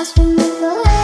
As we make a